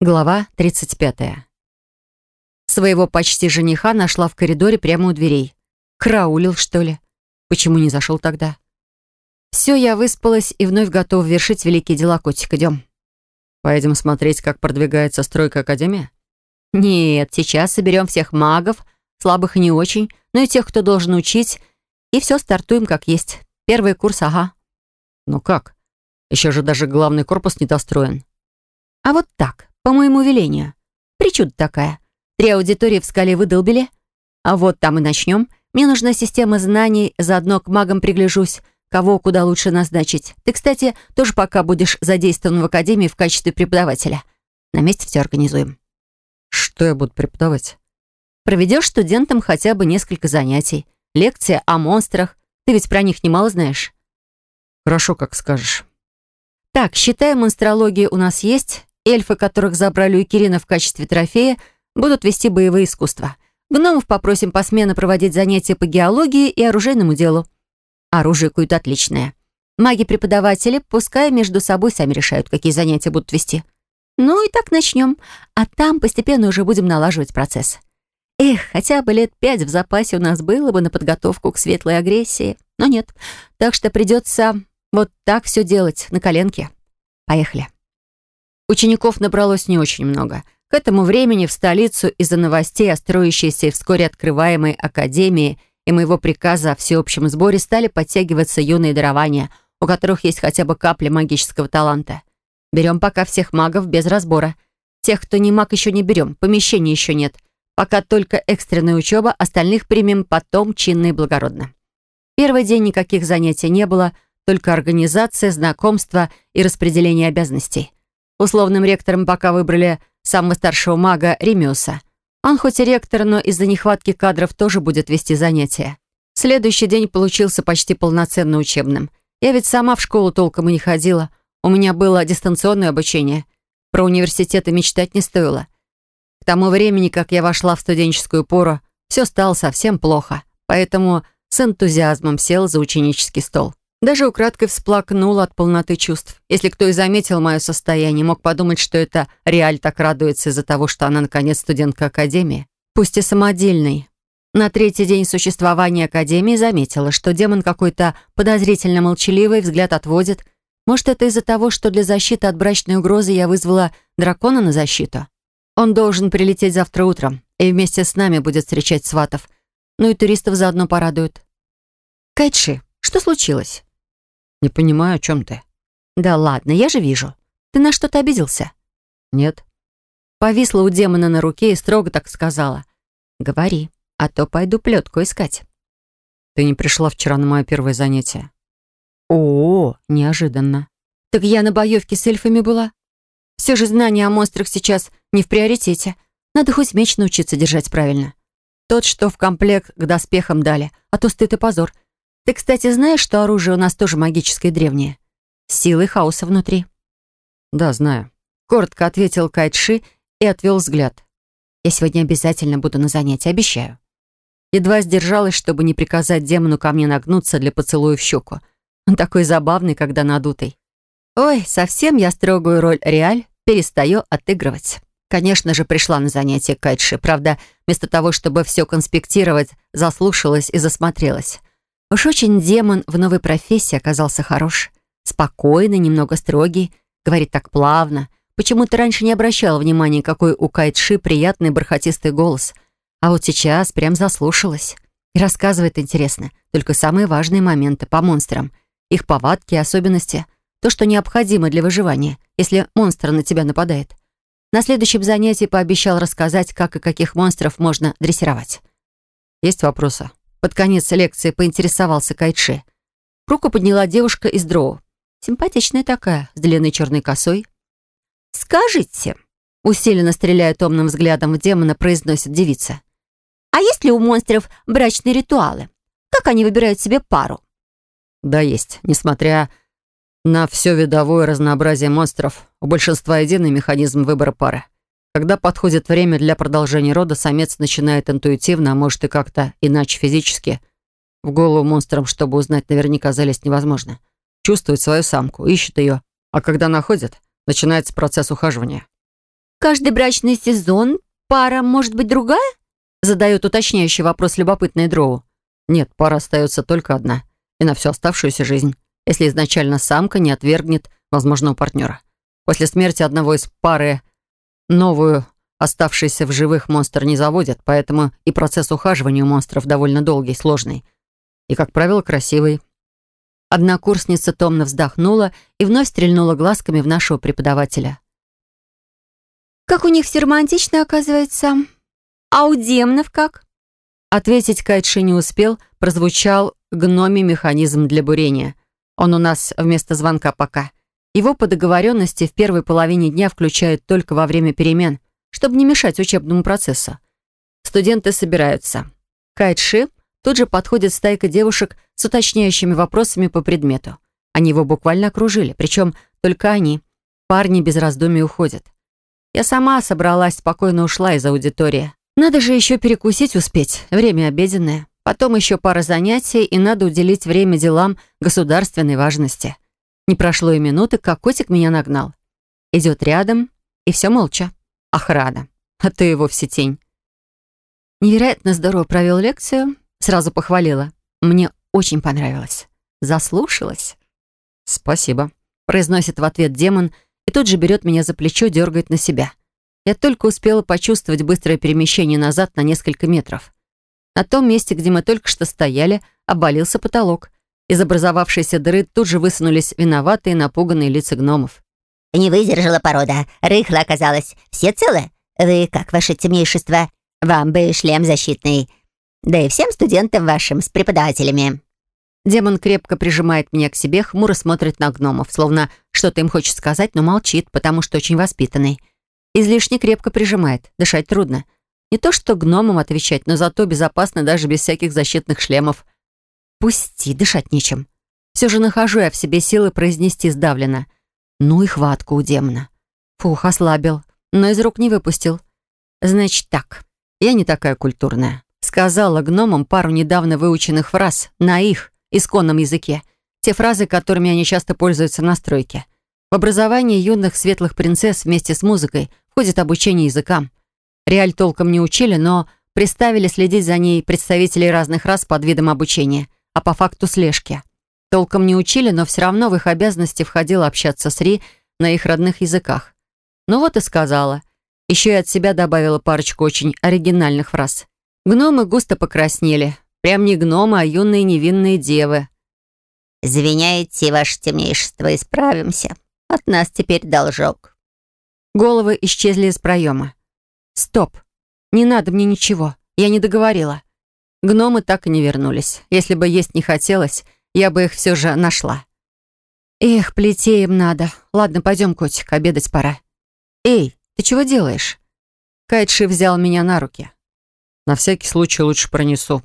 Глава 35. Своего почти жениха нашла в коридоре прямо у дверей. Краулил, что ли? Почему не зашел тогда? Все, я выспалась и вновь готова вершить великие дела, котик, идем. Поедем смотреть, как продвигается стройка Академии? Нет, сейчас соберем всех магов, слабых и не очень, но и тех, кто должен учить, и все стартуем как есть. Первый курс, ага. Ну как? Еще же даже главный корпус не достроен. А вот так по моему велению. Причуда такая. Три аудитории в скале выдолбили. А вот там и начнем. Мне нужна система знаний, заодно к магам пригляжусь, кого куда лучше назначить. Ты, кстати, тоже пока будешь задействован в академии в качестве преподавателя. На месте все организуем. Что я буду преподавать? Проведешь студентам хотя бы несколько занятий. Лекция о монстрах. Ты ведь про них немало знаешь. Хорошо, как скажешь. Так, считай, монстрология у нас есть. Эльфы, которых забрали у Кирина в качестве трофея, будут вести боевые искусства. Гномов попросим посменно проводить занятия по геологии и оружейному делу. Оружие кует отличное. Маги-преподаватели, пускай между собой сами решают, какие занятия будут вести. Ну и так начнем. А там постепенно уже будем налаживать процесс. Эх, хотя бы лет пять в запасе у нас было бы на подготовку к светлой агрессии. Но нет. Так что придется вот так все делать, на коленке. Поехали. Учеников набралось не очень много. К этому времени в столицу из-за новостей о строящейся и вскоре открываемой академии и моего приказа о всеобщем сборе стали подтягиваться юные дарования, у которых есть хотя бы капля магического таланта. Берем пока всех магов без разбора. Тех, кто не маг, еще не берем, помещений еще нет. Пока только экстренная учеба, остальных примем потом чинно и благородно. Первый день никаких занятий не было, только организация, знакомство и распределение обязанностей. Условным ректором пока выбрали самого старшего мага Ремиуса. Он хоть и ректор, но из-за нехватки кадров тоже будет вести занятия. Следующий день получился почти полноценно учебным. Я ведь сама в школу толком и не ходила. У меня было дистанционное обучение. Про университеты мечтать не стоило. К тому времени, как я вошла в студенческую пору, все стало совсем плохо. Поэтому с энтузиазмом сел за ученический стол. Даже украдкой всплакнула от полноты чувств. Если кто и заметил мое состояние, мог подумать, что это Реаль так радуется из-за того, что она, наконец, студентка Академии. Пусть и самодельной. На третий день существования Академии заметила, что демон какой-то подозрительно молчаливый, взгляд отводит. Может, это из-за того, что для защиты от брачной угрозы я вызвала дракона на защиту? Он должен прилететь завтра утром и вместе с нами будет встречать сватов. Ну и туристов заодно порадует. Кайтши, что случилось? «Не понимаю, о чем ты?» «Да ладно, я же вижу. Ты на что-то обиделся?» «Нет». Повисла у демона на руке и строго так сказала. «Говори, а то пойду плетку искать». «Ты не пришла вчера на мое первое занятие». «О, неожиданно. Так я на боевке с эльфами была. Все же знания о монстрах сейчас не в приоритете. Надо хоть меч научиться держать правильно. Тот, что в комплект к доспехам дали, а то стыд и позор. Ты, кстати, знаешь, что оружие у нас тоже магическое древнее? С силой хаоса внутри. Да, знаю. Коротко ответил Кайтши и отвел взгляд. Я сегодня обязательно буду на занятии, обещаю. Едва сдержалась, чтобы не приказать демону ко мне нагнуться для поцелуя в щеку. Он такой забавный, когда надутый. Ой, совсем я строгую роль Реаль перестаю отыгрывать. Конечно же, пришла на занятие Кайтши. Правда, вместо того, чтобы все конспектировать, заслушалась и засмотрелась. Уж очень демон в новой профессии оказался хорош. Спокойный, немного строгий, говорит так плавно. Почему-то раньше не обращала внимания, какой у Кайтши приятный бархатистый голос. А вот сейчас прям заслушалась. И рассказывает интересно, только самые важные моменты по монстрам. Их повадки, особенности. То, что необходимо для выживания, если монстр на тебя нападает. На следующем занятии пообещал рассказать, как и каких монстров можно дрессировать. «Есть вопросы?» Под конец лекции поинтересовался Кайтши. Руку подняла девушка из дроу. Симпатичная такая, с длинной черной косой. «Скажите», — усиленно стреляя томным взглядом в демона, произносит девица. «А есть ли у монстров брачные ритуалы? Как они выбирают себе пару?» «Да, есть. Несмотря на все видовое разнообразие монстров, у большинства единый механизм выбора пары. Когда подходит время для продолжения рода, самец начинает интуитивно, а может и как-то иначе физически. В голову монстрам, чтобы узнать наверняка, залезть невозможно. Чувствует свою самку, ищет ее, а когда находит, начинается процесс ухаживания. Каждый брачный сезон пара может быть другая? Задает уточняющий вопрос любопытный Дроу. Нет, пара остается только одна. И на всю оставшуюся жизнь, если изначально самка не отвергнет возможного партнера. После смерти одного из пары новую оставшийся в живых монстр не заводят, поэтому и процесс ухаживания у монстров довольно долгий, сложный. И, как правило, красивый. Однокурсница томно вздохнула и вновь стрельнула глазками в нашего преподавателя. «Как у них все романтично, оказывается. А у демонов как?» Ответить Кайтши не успел, прозвучал гномий механизм для бурения. Он у нас вместо звонка пока. Его по договоренности в первой половине дня включают только во время перемен, чтобы не мешать учебному процессу. Студенты собираются. Кайтши тут же подходит стайка девушек с уточняющими вопросами по предмету. Они его буквально окружили, причем только они. Парни без раздумий уходят. Я сама собралась, спокойно ушла из аудитории. Надо же еще перекусить успеть, время обеденное. Потом еще пара занятий, и надо уделить время делам государственной важности. Не прошло и минуты, как котик меня нагнал. Идет рядом, и все молча. Охрана. А то его все тень. Невероятно здорово провел лекцию. Сразу похвалила. Мне очень понравилось. Заслушалась. «Спасибо», — произносит в ответ демон и тут же берет меня за плечо, дергает на себя. Я только успела почувствовать быстрое перемещение назад на несколько метров. На том месте, где мы только что стояли, обвалился потолок. Из образовавшейся дыры тут же высунулись виноватые, напуганные лица гномов. «Не выдержала порода. Рыхло оказалось. Все целы? Вы как, ваше темнейшество? Вам бы шлем защитный. Да и всем студентам вашим с преподавателями». Демон крепко прижимает меня к себе, хмуро смотрит на гномов, словно что-то им хочет сказать, но молчит, потому что очень воспитанный. Излишне крепко прижимает, дышать трудно. Не то что гномам отвечать, но зато безопасно даже без всяких защитных шлемов. Пусти, дышать нечем. Все же нахожу я в себе силы произнести сдавленно. Ну и хватку у демона. Фух, ослабил, но из рук не выпустил. Значит так, я не такая культурная. Сказала гномам пару недавно выученных фраз на их исконном языке. Те фразы, которыми они часто пользуются на стройке. В образовании юных светлых принцесс вместе с музыкой входит обучение языкам. Реаль толком не учили, но приставили следить за ней представителей разных рас под видом обучения, а по факту слежки. Толком не учили, но все равно в их обязанности входило общаться с Ри на их родных языках. Ну вот и сказала. Еще и от себя добавила парочку очень оригинальных фраз. Гномы густо покраснели. Прям не гномы, а юные невинные девы. «Извиняйте, ваше темнейшество, исправимся. От нас теперь должок». Головы исчезли из проема. Стоп. Не надо мне ничего. Я не договорила. Гномы так и не вернулись. Если бы есть не хотелось, я бы их все же нашла. Эх, плетей им надо. Ладно, пойдем, котик, обедать пора. Эй, ты чего делаешь? Кайтши взял меня на руки. На всякий случай лучше пронесу.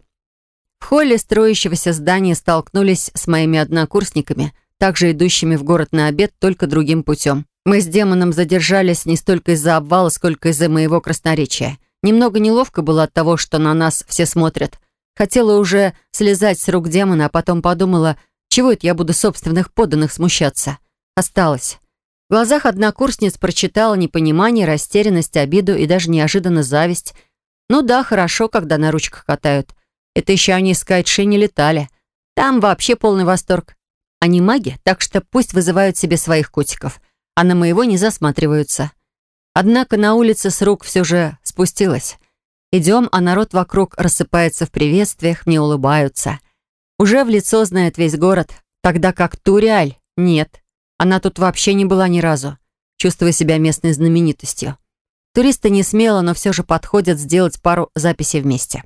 В холле строящегося здания столкнулись с моими однокурсниками, также идущими в город на обед, только другим путем. Мы с демоном задержались не столько из-за обвала, сколько из-за моего красноречия. Немного неловко было от того, что на нас все смотрят. Хотела уже слезать с рук демона, а потом подумала, чего это я буду собственных подданных смущаться. Осталось. В глазах однокурсниц прочитала непонимание, растерянность, обиду и даже неожиданно зависть. Ну да, хорошо, когда на ручках катают. Это еще они с Кайтши не летали. Там вообще полный восторг. Они маги, так что пусть вызывают себе своих котиков а на моего не засматриваются. Однако на улице с рук все же спустилась. Идем, а народ вокруг рассыпается в приветствиях, мне улыбаются. Уже в лицо знает весь город, тогда как Туриаль нет. Она тут вообще не была ни разу, чувствуя себя местной знаменитостью. Туристы не смело, но все же подходят сделать пару записей вместе.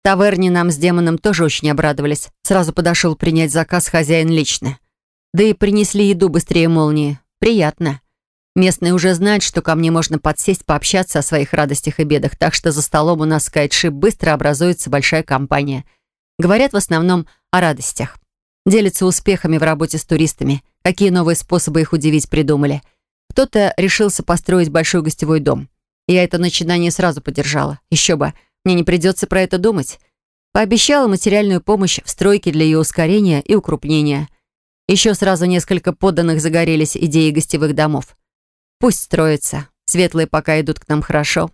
В таверне нам с демоном тоже очень обрадовались. Сразу подошел принять заказ хозяин лично. Да и принесли еду быстрее молнии. Приятно. Местные уже знают, что ко мне можно подсесть, пообщаться о своих радостях и бедах, так что за столом у нас с быстро образуется большая компания. Говорят в основном о радостях. Делятся успехами в работе с туристами, какие новые способы их удивить придумали. Кто-то решился построить большой гостевой дом. Я это начинание сразу поддержала. Еще бы, мне не придется про это думать. Пообещала материальную помощь в стройке для ее ускорения и укрупнения. Еще сразу несколько подданных загорелись идеей гостевых домов. Пусть строится. Светлые пока идут к нам хорошо.